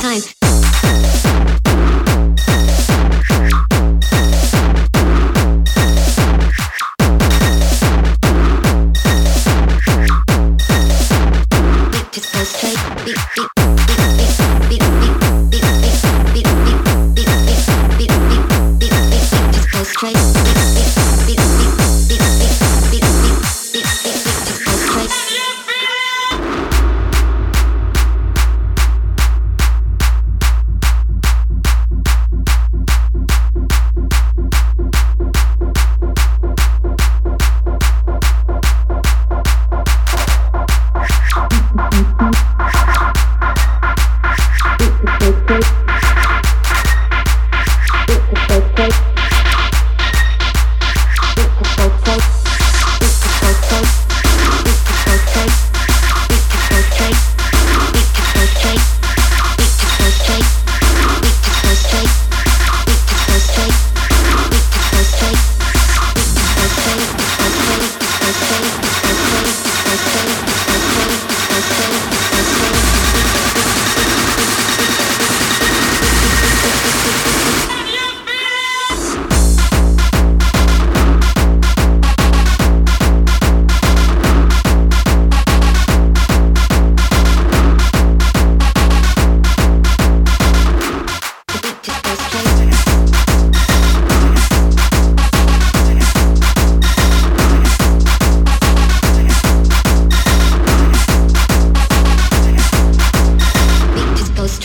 time.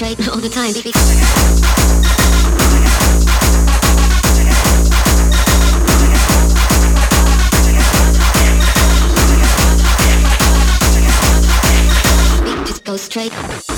straight all the time. Just go straight.